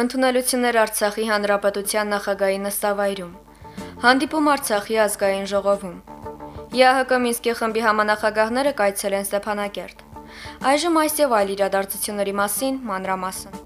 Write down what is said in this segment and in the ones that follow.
Ընդունելություններ Արցախի հանրապետության նախագահի նստավայրում։ Հանդիպում Արցախի ազգային ժողովում։ ԵԱՀԿ Մինսկի խմբի համանախագահները կայցել են Ստեփանակերտ։ Այժմ այս եւ այլ իրադարձությունների մասին մանրամասն։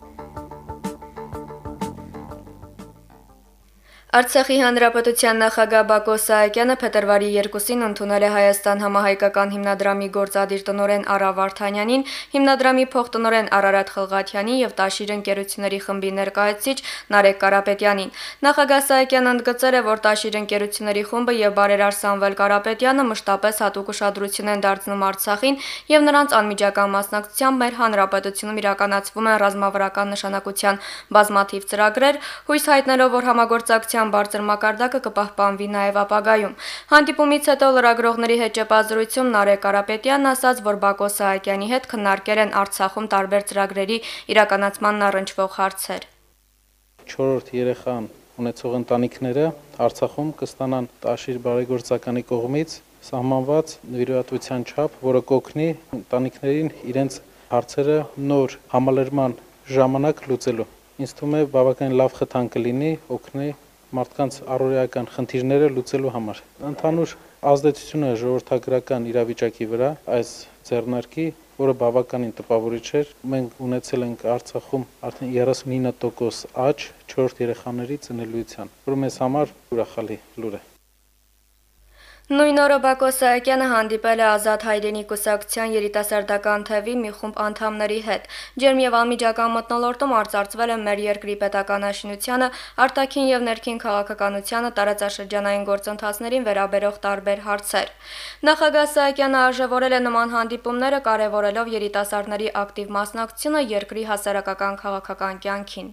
Արցախի հանրապետության նախագահ Բակո Սահակյանը փետրվարի 2-ին ընդունել է Հայաստան համահայկական հիմնադրամի գործադիր տնօրեն Արա Վարդանյանին, հիմնադրամի փոխտնօրեն Արարատ Խլղաթյանին եւ Տաշիր ընկերությունների խմբի ներկայացուցիչ Նարեկ Կարապետյանին։ Նախագահ Սահակյանը ընդգծել է, որ Տաշիր ընկերությունների խումբը եւ բարերար Սամվել Կարապետյանը մշտապես հատուկ ուշադրություն են դարձնում Արցախին եւ նրանց անմիջական մասնակցությամբ մեր հանրապետությունում իրականացվում են ռազմավարական նշանակության բազմաթիվ ծրագրեր, հույս հայտնելով, որ համագործակցության տնտեսության բարձր մակարդակը կպահպանվի նաև ապագայում։ Հանդիպումից հետո լրագրողների հետ ճեպազրույցում Նարեկ Կարապետյանն ասաց, որ Բակո Սահակյանի հետ քննարկել են Արցախում տարբեր ծրագրերի իրականացմանն առնչվող հարցեր։ 4-րդ երեխան ունեցող ընտանիքները Արցախում կստանան Տաշիր բարեգործականի կողմից սահմանված նվիրատվության չափ, որը կօգնի ընտանիքներին իրենց հարցերը նոր համալրման ժամանակ լուծելու։ Ինձ թվում է բավականին լավ խթան կլինի օգնի մարդկանց առօրեական խնդիրները լուծելու համար։ Ընդհանուր ազդեցությունը ժողովրդագրական իրավիճակի վրա այս ձեռնարկի որը բավականին տպավորիչ էր։ Մենք ունեցել ենք Արցախում արդեն 39% աճ 4 երեխաների ծնելիության, որը մեզ համար ուրախալի լուր է։ Նույն օրը Բակո Սահակյանը հանդիպել է Ազատ հայրենի կուսակցության երիտասարդական թևի մի խումբ անդամների հետ։ Ջերմ եւ անմիջական մտնոլորտում արծարծվել է մեր երկրի պետականաշինությանը, արտաքին եւ ներքին քաղաքականությանը, տարածաշրջանային գործընթացներին վերաբերող տարբեր հարցեր։ Նախագահ Սահակյանը արժևորել է նման հանդիպումները, կարևորելով երիտասարդների ակտիվ մասնակցությունը երկրի հասարակական քաղաքական կյանքին։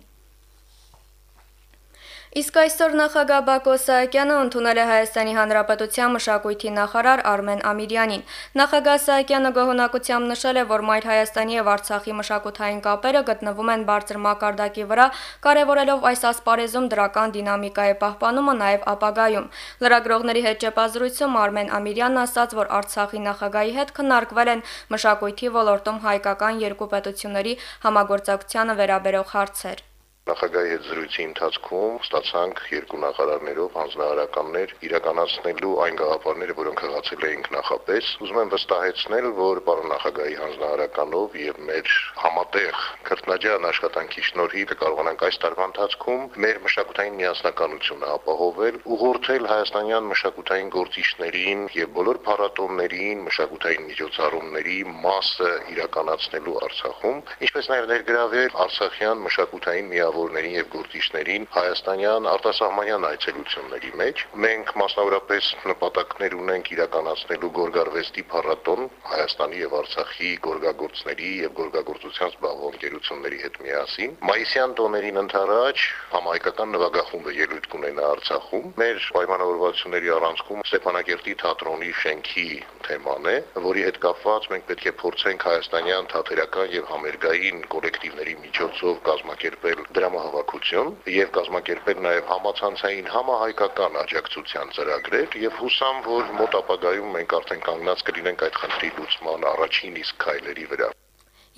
Իսկ այսօր նախագահ Բակո Սահակյանը ընդունել է Հայաստանի Հանրապետության մշակույթի նախարար Արմեն Ամիրյանին։ Նախագահ Սահակյանը գոհունակությամբ նշել է, որ Մայր Հայաստանի եւ Արցախի մշակութային կապերը գտնվում են բարձր մակարդակի վրա, կարևորելով այս ասպարեզում դրական դինամիկայի պահպանումը նաեւ ապագայում։ Լրագրողների հետ ճեպազրույցում Արմեն Ամիրյանն ասաց, որ Արցախի նախագահի հետ քննարկվել են մշակույթի ոլորտում հայկական երկու պետությունների համագործակցությանը վերաբերող հարցեր նախագահի հետ զրույցի ընթացքում ստացանք երկու նախարարներով հանձնարարականներ իրականացնելու այն գաղափարները, որոնք հղացել էինք նախապես։ Ուզում եմ վստահեցնել, որ պարոն նախագահի հանձնարարականով եւ մեր համատեղ քրտնաջան աշխատանքի շնորհիվ կարողանանք այս տարվա ընթացքում մեր մշակութային միասնականությունը ապահովել, ուղղորդել հայաստանյան մշակութային գործիչներին եւ բոլոր փառատոներին, մշակութային միջոցառումների մասը իրականացնելու Արցախում, ինչպես նաեւ ներգրավել Արցախյան մշակութային միավորների միավորներին եւ գործիչներին հայաստանյան արտասահմանյան այցելությունների մեջ։ Մենք մասնավորապես նպատակներ ունենք իրականացնելու Գորգարվեստի փառատոն Հայաստանի եւ Արցախի գորգագործների եւ գորգագործության զբաղվող ընկերությունների հետ միասին։ Մայիսյան տոներին ընթരാճ համահայկական նվագախումբը ելույթ կունենա Արցախում։ Մեր պայմանավորվածությունների առանցքում Ստեփանակերտի թատրոնի շենքի թեման է, որի հետ կապված մենք պետք է փորձենք հայաստանյան թատերական եւ համերգային կոլեկտիվների միջոցով կազմակերպել դրամահավաքություն եւ կազմակերպել նաեւ համացանցային համահայկական աջակցության ծրագրեր եւ հուսամ, որ մոտ ապագայում մենք արդեն կանգնած կլինենք այդ խնդրի լուծման առաջին իսկ քայլերի վրա։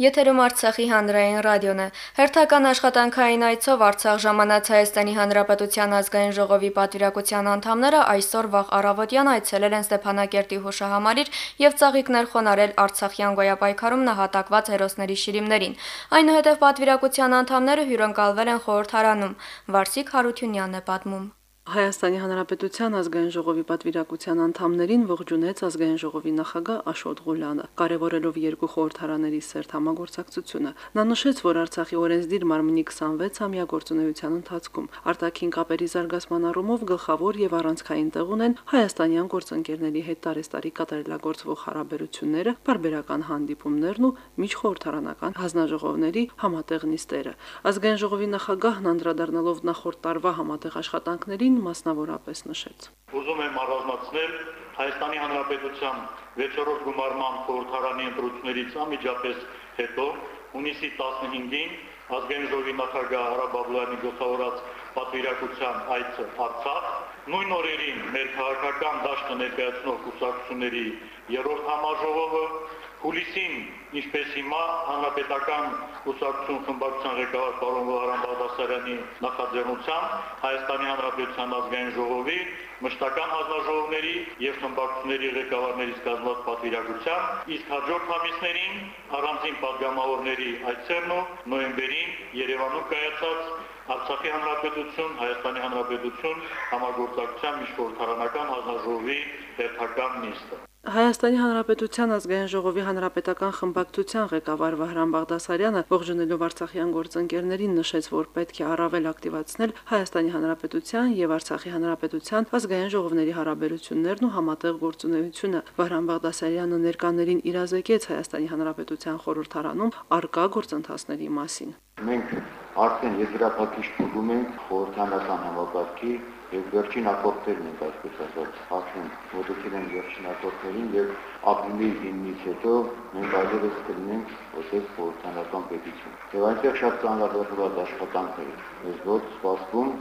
Եթերում Արցախի հանրային ռադիոն է։ Հերթական աշխատանքային այցով Արցախ ժամանած Հայաստանի Հանրապետության ազգային ժողովի պատվիրակության անդամները այսօր վաղ առավոտյան այցելել են Ստեփանակերտի հուշահամալիր եւ ծաղիկներ խոնարել Արցախյան գոյապայքարում նահատակված հերոսների շիրիմներին։ Այնուհետև պատվիրակության անդամները հյուրընկալվել են խորհրդարանում։ Վարսիկ Հարությունյանն է պատմում։ Հայաստանի Հանրապետության ազգային ժողովի պատվիրակության անդամներին ողջունեց ազգային ժողովի նախագահ Աշոտ Ղուլյանը, կարևորելով երկու խորհրդարաների սերտ համագործակցությունը։ Նա նշեց, որ Արցախի օրենսդիր մարմնի 26-ամյա գործունեության ընթացքում արտաքին կապերի զարգացման առումով գլխավոր եւ առանցքային տեղ ունեն հայաստանյան գործընկերների հետ տարեստարի կատարելագործվող հարաբերությունները, բարբերական հանդիպումներն ու միջխորհրդարանական հանձնաժողովների համատեղ նիստերը։ Ազգային ժողովի նախագահն անդրադառնալով նախորդ տարվա համատեղ աշխատանքներին մասին մասնավորապես նշեց։ Ուզում եմ առանձնացնել Հայաստանի Հանրապետության 6-րդ գումարման խորհրդարանի ընտրություններից անմիջապես հետո հունիսի 15-ին ազգային ժողովի նախագահ Արա Բաբլյանի գլխավորած պատվիրակության այցը Արցախ նույն օրերին մեր քաղաքական դաշտը ներկայացնող կուսակցությունների երրորդ համաժողովը հուլիսին, ինչպես հիմա հանրապետական կուսակցություն խմբակցության ղեկավար պարոն Վահրամ Բադասարյանի նախաձեռնությամբ Հայաստանի Հանրապետության ազգային ժողովի մշտական հանձնաժողովների եւ խմբակցությունների ղեկավարներից կազմված պատվիրակության, իսկ հաջորդ ամիսներին առանձին падգամավորների այցերն ու նոյեմբերին Երևանում կայացած Արցախի Հանրապետություն, Հայաստանի Հանրապետություն համագործակցության միջխորհրդարանական հանձնաժողովի հերթական նիստը Հայաստանի Հանրապետության ազգային ժողովի հանրապետական խմբակցության ղեկավար Վահրամ Բաղդասարյանը ողջունելով Արցախյան գործընկերներին նշեց, որ պետք է առավել ակտիվացնել Հայաստանի Հանրապետության եւ Արցախի Հանրապետության ազգային ժողովների հարաբերություններն ու համատեղ գործունեությունը։ Վահրամ Բաղդասարյանը ներկաներին իրազեկեց Հայաստանի Հանրապետության խորհրդարանում արկա գործընթացների մասին։ Մենք արդեն եզրափակիչ փուլում ենք խորհրդանական համակարգի եւ վերջին ակորդերն են այսպես ասած հաշվում մոտեցել են վերջին ակորդերին եւ ապրիլի 9-ից հետո մենք այլևս կլինենք որպես խորհրդանական պետություն եւ այնտեղ շատ ծանրաբեռնված աշխատանքներ մեզ ոչ սպասվում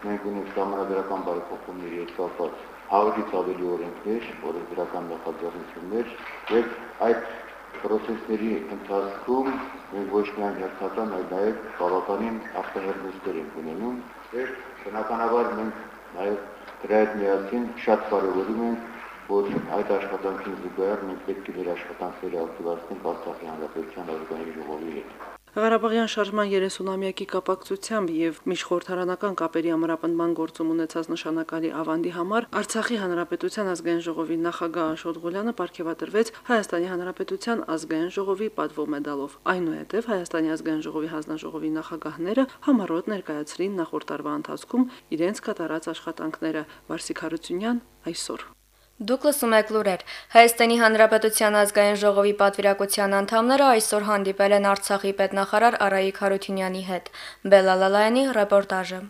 մենք ունենք համանդրական բարեփոխումների հետ կապված հավելից ավելի օրենքներ, օրենսդրական նախաձեռնություններ եւ այդ պրոցեսների ընթացքում մենք ոչ միայն հերթական, այլ նաև բավականին արտահերմստեր ենք ունենում եւ բնականաբար մենք Նաև դրա հետ միասին շատ կարևորում ենք, որ այդ աշխատանքին զուգահեռ մենք պետք է մեր աշխատանքները ակտիվացնենք Արցախի Հանրապետության ազգային ժողովի հետ։ Ղարաբաղյան շարժման 30-ամյակի կապակցությամբ եւ միջխորհրդարանական կապերի ամրապնդման գործում ունեցած նշանակալի ավանդի համար Արցախի Հանրապետության ազգային ժողովի նախագահ Աշոտ Ղուլյանը ապարգևատրվեց. Հայաստանի Հանրապետության ազգային ժողովի պատվո մեդալով։ Այնուհետև Հայաստանի ազգային ժողովի հանձնաժողովի նախագահները համառոտ ներկայացրին նախորդ տարվա ընթացքում իրենց կատարած աշխատանքները։ Վարսիկ Հարությունյան այսօր Դուք լսում եք լուրեր։ Հայաստանի Հանրապետության ազգային ժողովի պատվիրակության անդամները այսօր հանդիպել են Արցախի պետնախարար Արայիկ Հարությունյանի հետ։ Բելալալայանի ռեպորտաժը։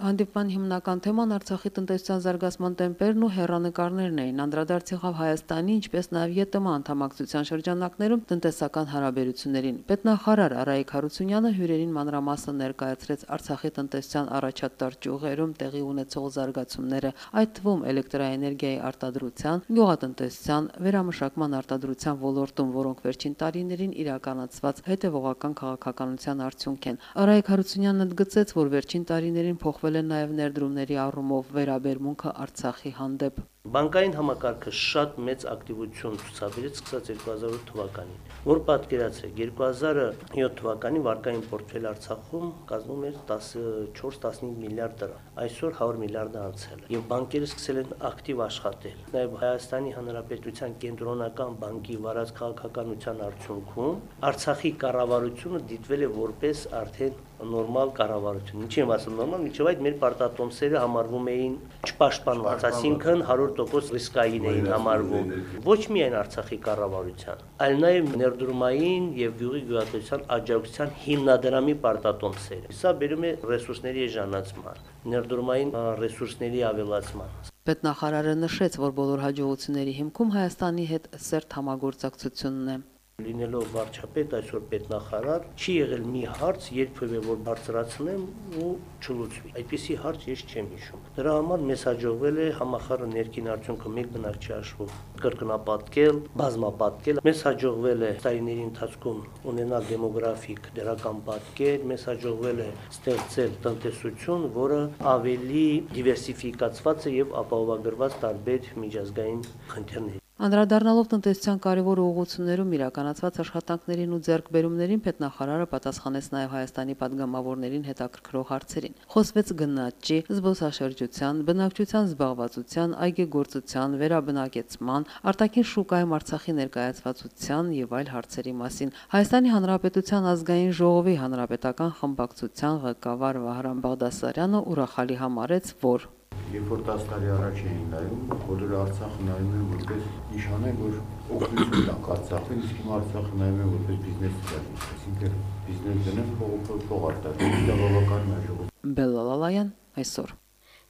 Հանդիպման հիմնական թեման Արցախի տնտեսության զարգացման տեմպերն ու հերանեկարներն էին։ Անդրադարձ եղավ Հայաստանի, ինչպես նաև ԵՏՄ անդամակցության շրջանակներում տնտեսական հարաբերություններին։ Պետնախարար Արայիկ Հարությունյանը հյուրերին մանրամասն ներկայացրեց Արցախի տնտեսության առաջատար ճյուղերում տեղի ունեցող զարգացումները, այդ թվում էլեկտրաէներգիայի արտադրության, գյուղատնտեսության, վերամշակման արտադրության ոլորտում, որոնք վերջին տարիներին իրականացված հետևողական քաղաքականության արդյունք են։ Արայիկ Հարությունյանն ընդգծեց, որ վերջին տարիներին փոխվել փոխվել է նաև ներդրումների առումով վերաբերմունքը Արցախի հանդեպ։ Բանկային համակարգը շատ մեծ ակտիվություն ցուցաբերեց սկսած 2008 թվականին, որ պատկերացրեք 2007 թվականին վարկային պորտֆել Արցախում կազմում էր 14-15 միլիարդ դրամ, այսօր 100 միլիարդը անցել է։ Եվ բանկերը սկսել են ակտիվ աշխատել։ Նաև Հայաստանի Հանրապետության կենտրոնական բանկի վարած քաղաքականության արդյունքում Արցախի կառավարությունը դիտվել է որպես արդեն նորմալ կառավարություն։ Ինչի եմ ասում նորմալ, միջև այդ մեր պարտատոմսերը համարվում էին չպաշտպանված, այսինքն 100% ռիսկային էին համարվում։ Ոչ միայն Արցախի կառավարության, այլ նաև ներդրումային եւ գյուղի գյուղատնտեսության աջակցության հիմնադրամի պարտատոմսերը։ Սա բերում է ռեսուրսների էժանացման, ներդրումային ռեսուրսների ավելացման։ Պետնախարարը նշեց, որ բոլոր հաջողությունների հիմքում Հայաստանի հետ սերտ համագործակցությունն է լինելով վարչապետ այսօր պետնախարար չի եղել մի հարց երբևէ որ բարձրացնեմ ու չլուծվի այդպիսի հարց ես չեմ հիշում դրա համար մեզ հաջողվել է համախառը ներքին արդյունքը մեկ բնակ չի աշխում կրկնապատկել բազմապատկել մեզ հաջողվել է տարիների ընթացքում ունենալ դեմոգրաֆիկ դրական պատկեր մեզ հաջողվել է ստեղծել տնտեսություն որը ավելի դիվերսիֆիկացված է եւ ապահովագրված տարբեր միջազգային խնդիրների Անդրադառնալով տնտեսության կարևոր ուղղություններում իրականացված աշխատանքներին ու ձեռքբերումներին պետնախարարը պատասխանեց նաև Հայաստանի падգամավորներին հետաքրքրող հարցերին։ Խոսվեց գնաճի, զբոսաշրջության, բնակչության զբաղվածության, այգեգործության, վերաբնակեցման, արտաքին շուկայում Արցախի ներկայացվածության եւ այլ հարցերի մասին։ Հայաստանի Հանրապետության ազգային ժողովի հանրապետական խմբակցության ղեկավար Վահրամ Բաղդասարյանը ուրախալի համարեց, որ Երբ որ 10 տարի առաջ էին նայում, բոլորը Արցախը նայում են որպես նշան է, որ օգնություն տանք Արցախին, իսկ հիմա Արցախը նայում են որպես բիզնես ծրագիր, այսինքն բիզնես դնեն փողոք փող արտադրեն, դա բավական հաջող։ Բելալալայան այսօր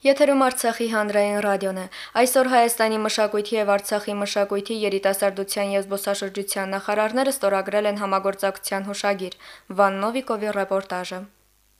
Եթերում Արցախի հանրային ռադիոն է։ Այսօր Հայաստանի մշակույթի եւ Արցախի մշակույթի երիտասարդության եւ զբոսաշրջության նախարարները ստորագրել են համագործակցության հուշագիր։ Վան Նովիկովի ռեպորտաժը։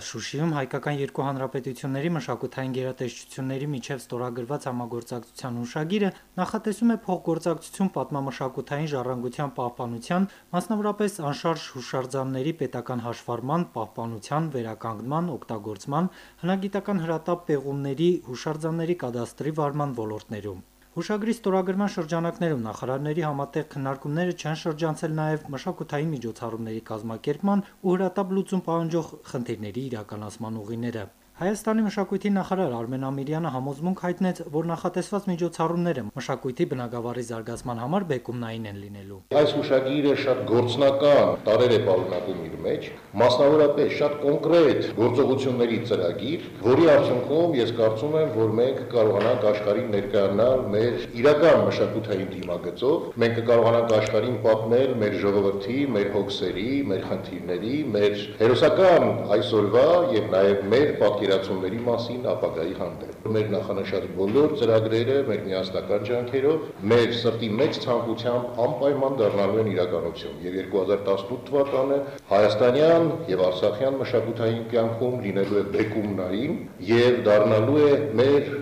Շուշիում հայկական երկու հանրապետությունների մշակութային գերատեսչությունների միջև ստորագրված համագործակցության հուշագիրը նախատեսում է փոխգործակցություն պատմամշակութային ժառանգության պահպանության, մասնավորապես անշարժ հուշարձանների պետական հաշվառման, պահպանության, վերականգնման, օգտագործման, հնագիտական հրատապ պեղումների, հուշարձանների կադաստրի վարման ոլորտներում։ Հուշագրի ստորագրման շրջանակներում նախարարների համատեղ քննարկումները չեն շրջանցել նաև մշակութային միջոցառումների կազմակերպման ու հրատապ լուծում պահանջող խնդիրների իրականացման ուղիները։ Հայաստանի մշակույթի նախարար Արմեն Ամիրյանը համոզմունք հայտնեց, որ նախատեսված միջոցառումները մշակույթի բնագավառի զարգացման համար բեկումնային են լինելու։ Այս հուշագիրը շատ գործնական տարեր է պարունակում իր մեջ, մասնավորապես շատ կոնկրետ գործողությունների ծրագիր, որի արդյունքում ես կարծում եմ, որ մենք կարողանանք աշխարհին ներկայանալ մեր իրական մշակութային դիմագծով, մենք կարողանանք աշխարհին պատմել մեր ժողովրդի, մեր հոգսերի, մեր խնդիրների, մեր հերոսական այսօրվա եւ նաեւ մեր պատկեր պատկերացումների մասին ապագայի հանդեպ։ Մեր նախանշած բոլոր ծրագրերը մեր միասնական ջանքերով մեր սրտի մեծ ցանկությամբ անպայման դառնալու են իրականություն։ Եվ 2018 թվականը հայաստանյան եւ արցախյան մշակութային կյանքում լինելու է բեկումնային եւ դառնալու է մեր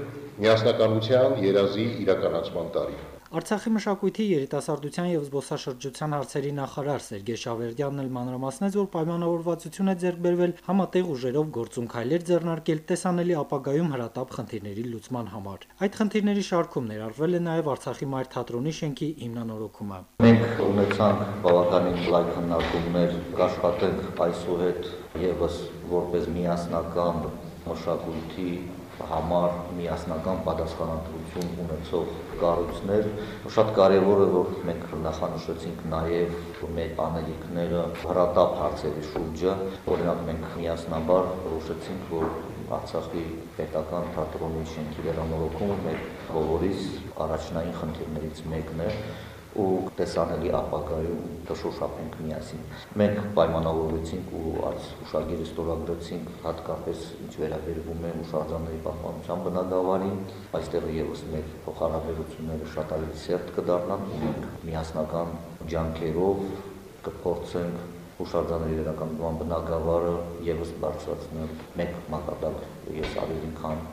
միասնականության երազի իրականացման տարի։ Արցախի մշակույթի երիտասարդության եւ զբոսաշրջության հարցերի նախարար Սերգեյ Շավերդյանն էլ մանրամասնեց, որ պայմանավորվածություն է ձեռք բերվել համատեղ ուժերով գործուն քայլեր ձեռնարկել տեսանելի ապագայում հրատապ խնդիրների լուծման համար։ Այդ խնդիրների շարքում ներառվել է նաեւ Արցախի մայր թատրոնի շենքի հիմնանորոգումը։ Մենք ունեցանք բավականին լայք քննարկումներ, կաշխատենք այսուհետ եւս որպես միասնական մշակույթի համար միասնական պատասխանատվություն ունեցող կառույցներ։ Շատ կարևոր է, որ մենք նախանշեցինք նաև մեր անելիքները հրատապ հարցերի շուրջը, օրինակ մենք միասնաբար որոշեցինք, որ Արցախի պետական թատրոնի շենքի վերանորոգումը մեր բոլորիս առաջնային խնդիրներից մեկն է ու տեսանելի ապագայում կշոշափենք միասին։ Մենք պայմանավորվեցինք ու այս ուշագիրը ստորագրեցինք հատկապես ինչ վերաբերվում է ուշարձանների պահպանության բնագավառին, այստեղ եւս մեր փոխհարաբերությունները շատ ավելի սերտ կդառնան մենք միասնական ջանքերով կփորձենք հուշարձանների վերականգնման բնագավառը եւս բարձրացնել մեկ մակարդակ ես ավելի քան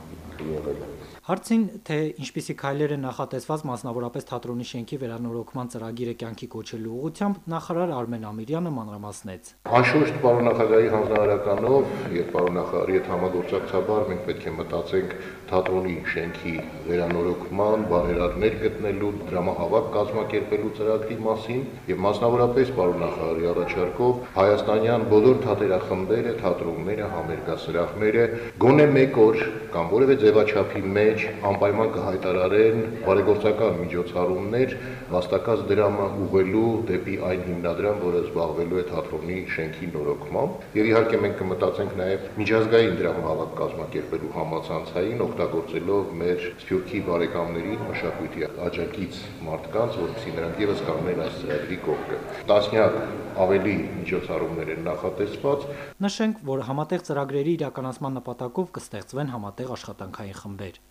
եղել է Հարցին, թե ինչպիսի քայլեր են նախատեսված մասնավորապես թատրոնի շենքի վերանորոգման ծրագիրը կյանքի կոչելու ուղղությամբ, նախարար Արմեն Ամիրյանը մանրամասնեց։ Անշուշտ պարոն նախագահի հանձնարարականով եւ պարոն նախարարի հետ համագործակցաբար մենք պետք է մտածենք թատրոնի շենքի վերանորոգման, բարերարներ գտնելու, դրամահավաք կազմակերպելու ծրագրի մասին եւ մասնավորապես պարոն նախարարի առաջարկով հայաստանյան բոլոր թատերախմբերը, թատրոնները, համերգասրահները գոնե մեկ օր կամ որևէ ձևաչափի մեջ մեջ անպայման կհայտարարեն բարեգործական միջոցառումներ վաստակած դրամը ուղղելու դեպի այն հիմնադրամ, որը զբաղվելու է թատրոնի շենքի նորոգմամբ։ Եվ իհարկե մենք կմտածենք նաև միջազգային դրամահավաք կազմակերպելու համացանցային, օգտագործելով մեր Սփյուռքի բարեկամներին, մշակույթի աջակից մարդկանց, որովհետեւ նրանք եւս կանգնեն այս ծրագրի կողքը։ Տասնյակ ավելի միջոցառումներ են նախատեսված։ Նշենք, որ համատեղ ծրագրերի իրականացման նպատակով կստեղծվեն համատեղ աշխատանքային խմբեր։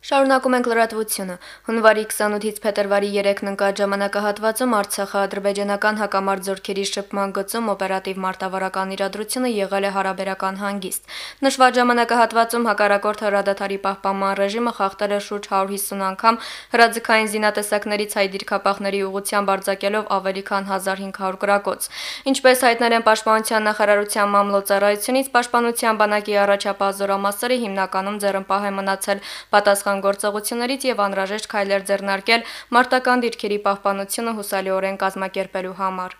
Շարունակում ենք լրատվությունը։ Հունվարի 28-ից փետրվարի 3-ն ընկած ժամանակահատվածում Արցախա-ադրբեջանական հակամարտ զորքերի շփման գծում օպերատիվ մարտավարական իրադրությունը եղել է հարաբերական հանգիստ։ Նշված ժամանակահատվածում հակառակորդ հրադադարի պահպանման ռեժիմը խախտել է շուրջ 150 անգամ հրաձգային զինատեսակներից հայ դիրքապահների ուղղությամբ արձակելով ավելի քան 1500 գրակոց։ Ինչպես հայտնել են Պաշտպանության նախարարության մամլոյցարայությունից, Պաշտպանության բանակի առաջապահ զորամասերը հիմնականում ձեռնպահ է մնացել պատասխան պատասխան գործողություններից եւ անհրաժեշտ քայլեր ձեռնարկել մարտական դիրքերի պահպանությունը հուսալիորեն կազմակերպելու համար։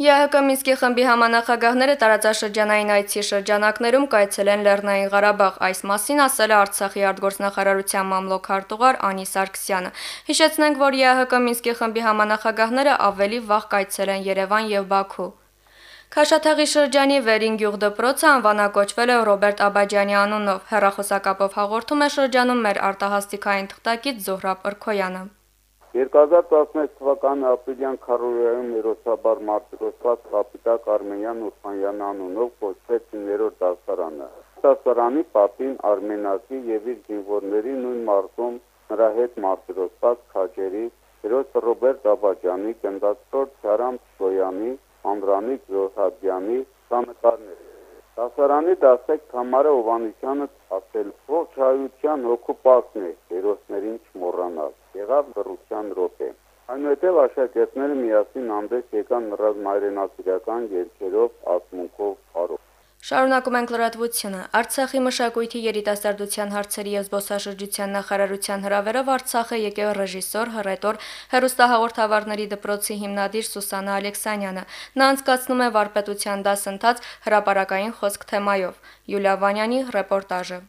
ԵՀԿ Մինսկի խմբի համանախագահները տարածաշրջանային այցի շրջանակներում կայցելեն Լեռնային Ղարաբաղ։ Այս մասին ասել է Արցախի արտգործնախարարության մամլոք արտուղար Անի Սարգսյանը։ Հիշեցնենք, որ ԵՀԿ Մինսկի խմբի համանախագահները ավելի վաղ կայցելեն Երևան եւ Բաքու։ Քաշաթաղի շրջանի Վերին գյուղ դպրոցը անվանակոչվել է Ռոբերտ Աբաջյանի անունով։ Հերրախոսակապով հաղորդում է շրջանում մեր արտահասթիկային թղթակից Զոհրաբ Ըրքոյանը։ 2016 թվականի ապրիլյան քարորիայում երոսաբար մարտիրոսված կապիտակ Արմենյան Ուրխանյան անունով կոչվեց 9-րդ դասարանը։ Դասարանի պատին Արմենացի եւ իր զինվորների նույն մարտում նրա հետ մարտիրոսված քաջերի հերոս Ռոբերտ Աբաջյանի, կնդացրոտ Շարամ Սոյանի Անդրանիկ Զոհրաբյանի, լուսանկարներ։ Դասարանի դասեք Թամարա Հովանեսյանը ասել ողջ հայության օկուպացն է, հերոսներին չմոռանալ։ Եղավ լրության րոպե։ Այնուհետև աշակերտները միասին հանդես եկան ռազմայրենասիրական երգերով, ասմունքով, խարով։ Շարունակում ենք լրատվությունը։ Արցախի մշակույթի երիտասարդության հարցերի եւ զբոսաշրջության նախարարության հրավերով Արցախ է եկել ռեժիսոր, հռետոր, հերոստահաղորդավարների դպրոցի հիմնադիր Սուսանա Ալեքսանյանը։ Նա անցկացնում է վարպետության դասընթաց հրապարակային խոսք թեմայով։ Յուլիա Վանյանի ռեպորտաժը։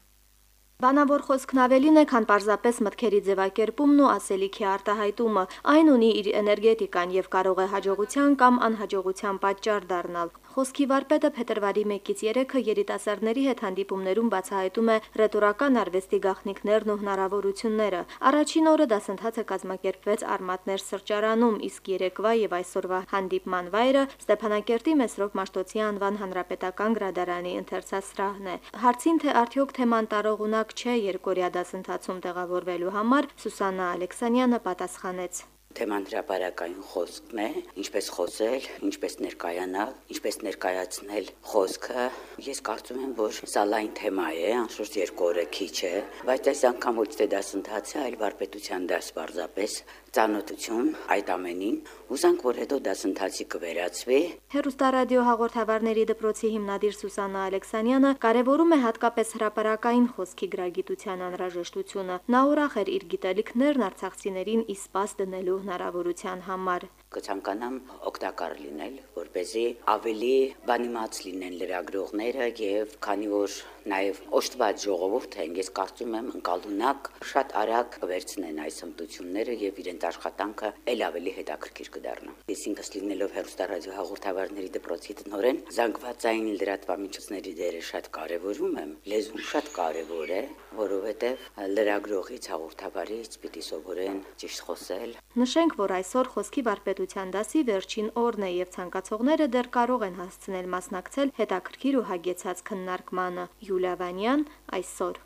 Բանավոր խոսքն ավելին է, քան պարզապես մտքերի ձևակերպումն ու ասելիքի արտահայտումը։ Այն ունի իր էներգետիկան եւ կարող է հաջողության կամ անհաջողության պատճառ դառնալ։ Խոսքի վարպետը փետրվարի 1-ից 3-ը երիտասարդների հետ հանդիպումներում բացահայտում է ռետորական արվեստի գաղտնիքներն ու հնարավորությունները։ Առաջին օրը դասընթացը կազմակերպվեց Արմատներ սրճարանում, իսկ երեկվա եւ այսօրվա հանդիպման վայրը Ստեփանակերտի Մեսրոպ Մաշտոցի անվան հանրապետական գրադարանի ընթերցասրահն է։ Հարցին թե արդյոք թեման տարողունակ չէ երկորյա դասընթացում տեղավորվելու համար Սուսաննա Ալեքսանյանը պատասխանեց. Թեման հրապարակային խոսքն է, ինչպես խոսել, ինչպես ներկայանալ, ինչպես ներկայացնել խոսքը։ Ես կարծում եմ, որ սա լայն թեմա է, անշուշտ երկու օրը քիչ է, բայց այս անգամ ոչ թե դասընթաց է, այլ վարպետության դաս պարզապես ծանոթություն այդ ամենին։ Ուզանք, որ հետո դասընթացի կվերածվի։ Հերոստարադիո հաղորդավարների դպրոցի հիմնադիր Սուսաննա Ալեքսանյանը կարևորում է հատկապես հրապարակային խոսքի գրագիտության անհրաժեշտությունը։ Նա ուրախ էր իր գիտելիքներն արցախցիներին իսպաս դնելու հնարավորության համար կցանկանամ օգտակար լինել, որ เป զի ավելի բանիմաց լինեն լրագրողները եւ քանի որ նաեւ օշտված ժողովուրդ են, ես կարծում եմ ընկալունակ շատ արագ կվերցնեն այս հմտությունները եւ իրենց աշխատանքը ել ավելի հետաքրքիր կդառնա։ Ես ինքս լինելով հերոստարադիո հաղորդավարների դպրոցի տնօրեն, զանգվածային լրատվամիջոցների դերը շատ կարեւորում եմ։ Լեզուն շատ կարեւոր է, որովհետեւ լրագրողից հաղորդավարից պիտի սովորեն ճիշտ խոսել։ Նշենք, որ այսօր խոսքի վարպետ գիտության դասի վերջին օրն է եւ ցանկացողները դեռ կարող են հասցնել մասնակցել հետաքրքիր ու հագեցած քննարկմանը։ Յուլիա Վանյան այսօր։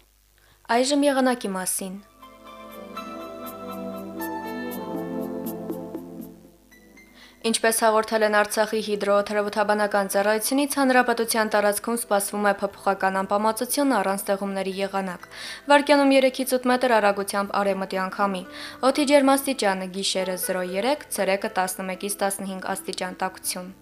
Այժմ եղանակի մասին։ Ինչպես հաղորդել են Արցախի հիդրոթերապևտաբանական ծառայությունից, հանրապետության տարածքում սպասվում է փոփոխական անբավարարություն առանց ձեղումների եղանակ։ Վարկյանում 3-ից 8 մետր արագությամբ արևմտյան քամի։ Օդի ջերմաստիճանը գիշերը 0.3, ցերեկը 11-ից 15 աստիճան տաքություն։